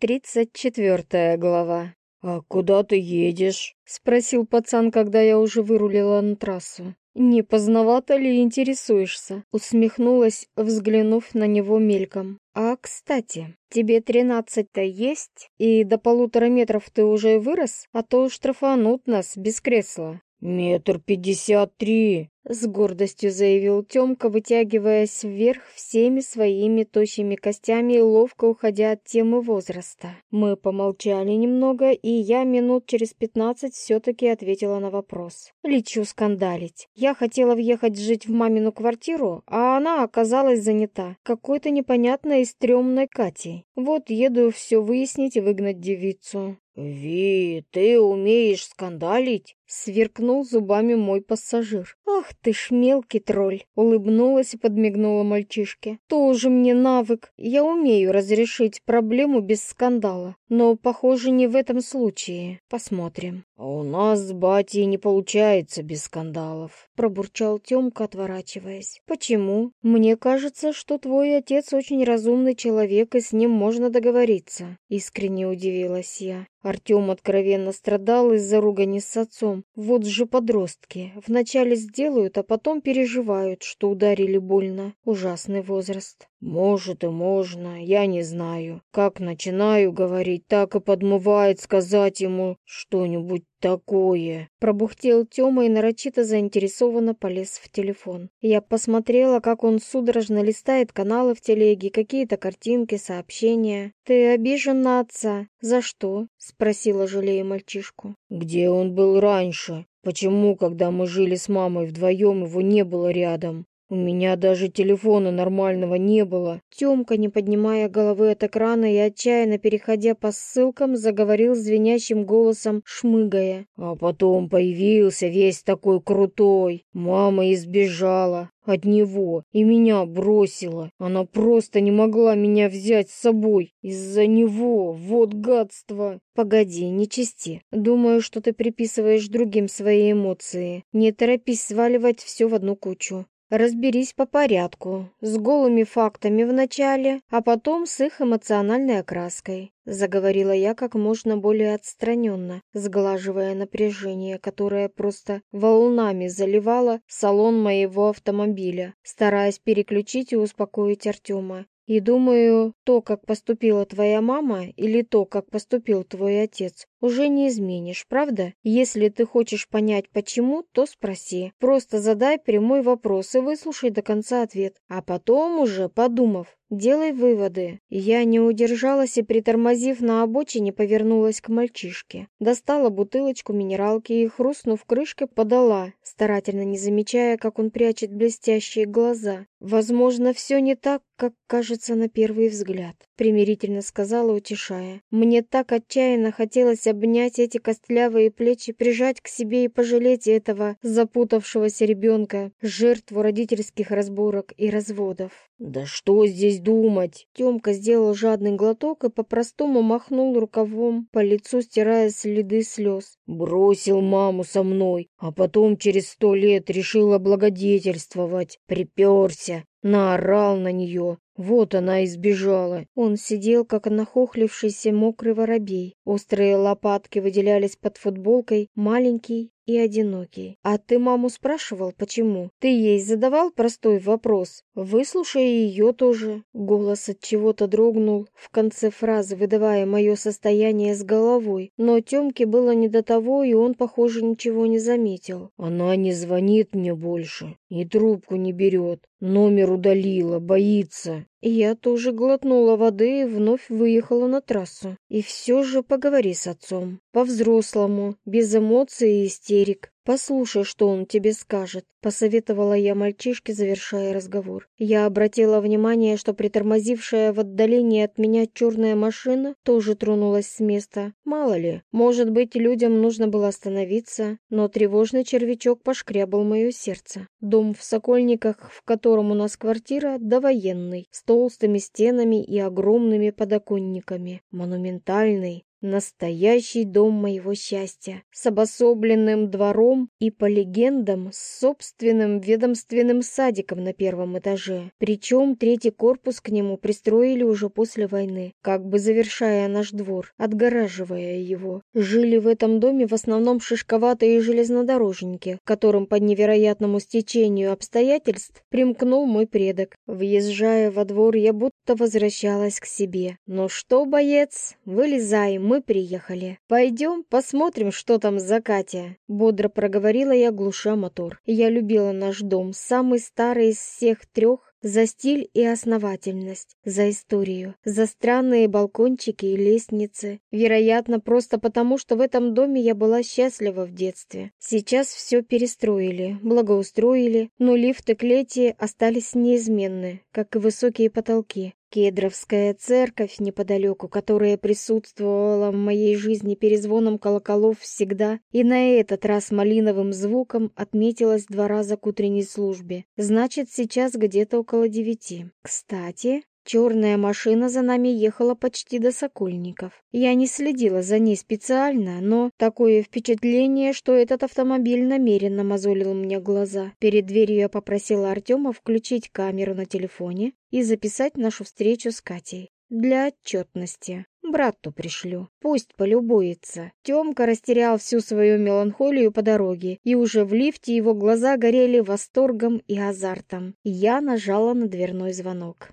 Тридцать четвертая глава. «А куда ты едешь?» — спросил пацан, когда я уже вырулила на трассу. «Не поздновато ли интересуешься?» — усмехнулась, взглянув на него мельком. «А, кстати, тебе тринадцать-то есть? И до полутора метров ты уже вырос? А то штрафанут нас без кресла». «Метр пятьдесят три», — с гордостью заявил Тёмка, вытягиваясь вверх всеми своими тощими костями и ловко уходя от темы возраста. Мы помолчали немного, и я минут через пятнадцать все-таки ответила на вопрос. Лечу скандалить. Я хотела въехать жить в мамину квартиру, а она оказалась занята какой-то непонятной и стрёмной Катей. Вот еду все выяснить и выгнать девицу. «Ви, ты умеешь скандалить?» — сверкнул зубами мой пассажир. «Ах ты ж мелкий тролль!» — улыбнулась и подмигнула мальчишке. «Тоже мне навык. Я умею разрешить проблему без скандала. Но, похоже, не в этом случае. Посмотрим». «А у нас с батей не получается без скандалов», — пробурчал Тёмка, отворачиваясь. «Почему? Мне кажется, что твой отец очень разумный человек, и с ним можно договориться», — искренне удивилась я. Артем откровенно страдал из-за ругани с отцом. Вот же подростки. Вначале сделают, а потом переживают, что ударили больно. Ужасный возраст. «Может и можно, я не знаю. Как начинаю говорить, так и подмывает сказать ему что-нибудь такое?» Пробухтел Тёма и нарочито заинтересованно полез в телефон. Я посмотрела, как он судорожно листает каналы в телеге, какие-то картинки, сообщения. «Ты обижен на отца? За что?» — спросила, жалея мальчишку. «Где он был раньше? Почему, когда мы жили с мамой вдвоем, его не было рядом? У меня даже телефона нормального не было. Тёмка, не поднимая головы от экрана и отчаянно переходя по ссылкам, заговорил звенящим голосом, шмыгая. А потом появился весь такой крутой. Мама избежала от него и меня бросила. Она просто не могла меня взять с собой. Из-за него. Вот гадство. Погоди, не чисти. Думаю, что ты приписываешь другим свои эмоции. Не торопись сваливать все в одну кучу. Разберись по порядку, с голыми фактами вначале, а потом с их эмоциональной окраской. Заговорила я как можно более отстраненно, сглаживая напряжение, которое просто волнами заливало салон моего автомобиля, стараясь переключить и успокоить Артема. И думаю, то, как поступила твоя мама, или то, как поступил твой отец, уже не изменишь, правда? Если ты хочешь понять почему, то спроси. Просто задай прямой вопрос и выслушай до конца ответ. А потом уже, подумав, Делай выводы. Я не удержалась и, притормозив на обочине, повернулась к мальчишке. Достала бутылочку минералки и, хрустнув крышкой, подала, старательно не замечая, как он прячет блестящие глаза. «Возможно, все не так, как кажется на первый взгляд», — примирительно сказала, утешая. «Мне так отчаянно хотелось обнять эти костлявые плечи, прижать к себе и пожалеть этого запутавшегося ребенка, жертву родительских разборок и разводов». «Да что здесь думать?» Тёмка сделал жадный глоток и по-простому махнул рукавом по лицу, стирая следы слез. «Бросил маму со мной, а потом через сто лет решил облагодетельствовать. Приперся, наорал на нее. Вот она и сбежала. Он сидел, как нахохлившийся мокрый воробей. Острые лопатки выделялись под футболкой, маленький и одинокий. А ты маму спрашивал, почему? Ты ей задавал простой вопрос? Выслушай ее тоже. Голос от чего-то дрогнул в конце фразы, выдавая мое состояние с головой. Но Темке было не до того, и он, похоже, ничего не заметил. Она не звонит мне больше и трубку не берет. Номер удалила, боится. Я тоже глотнула воды и вновь выехала на трассу. И все же поговори с отцом. По-взрослому, без эмоций и истерик. «Послушай, что он тебе скажет», — посоветовала я мальчишке, завершая разговор. Я обратила внимание, что притормозившая в отдалении от меня черная машина тоже тронулась с места. Мало ли, может быть, людям нужно было остановиться, но тревожный червячок пошкрябал мое сердце. Дом в Сокольниках, в котором у нас квартира, довоенный, с толстыми стенами и огромными подоконниками. Монументальный, Настоящий дом моего счастья, с обособленным двором и, по легендам, с собственным ведомственным садиком на первом этаже. Причем третий корпус к нему пристроили уже после войны, как бы завершая наш двор, отгораживая его. Жили в этом доме в основном шишковатые железнодорожники, которым по невероятному стечению обстоятельств примкнул мой предок. Въезжая во двор, я будто возвращалась к себе. «Ну что, боец, вылезай, мы приехали. Пойдем посмотрим, что там за Катя», — бодро проговорила я, глуша мотор. Я любила наш дом, самый старый из всех трех, за стиль и основательность, за историю, за странные балкончики и лестницы. Вероятно, просто потому, что в этом доме я была счастлива в детстве. Сейчас все перестроили, благоустроили, но лифты клети остались неизменны, как и высокие потолки. Кедровская церковь неподалеку, которая присутствовала в моей жизни перезвоном колоколов всегда, и на этот раз малиновым звуком отметилась два раза к утренней службе. Значит, сейчас где-то около девяти. Кстати, Черная машина за нами ехала почти до Сокольников. Я не следила за ней специально, но такое впечатление, что этот автомобиль намеренно мозолил мне глаза. Перед дверью я попросила Артема включить камеру на телефоне и записать нашу встречу с Катей. Для отчетности. Брату пришлю. Пусть полюбуется. Тёмка растерял всю свою меланхолию по дороге, и уже в лифте его глаза горели восторгом и азартом. Я нажала на дверной звонок.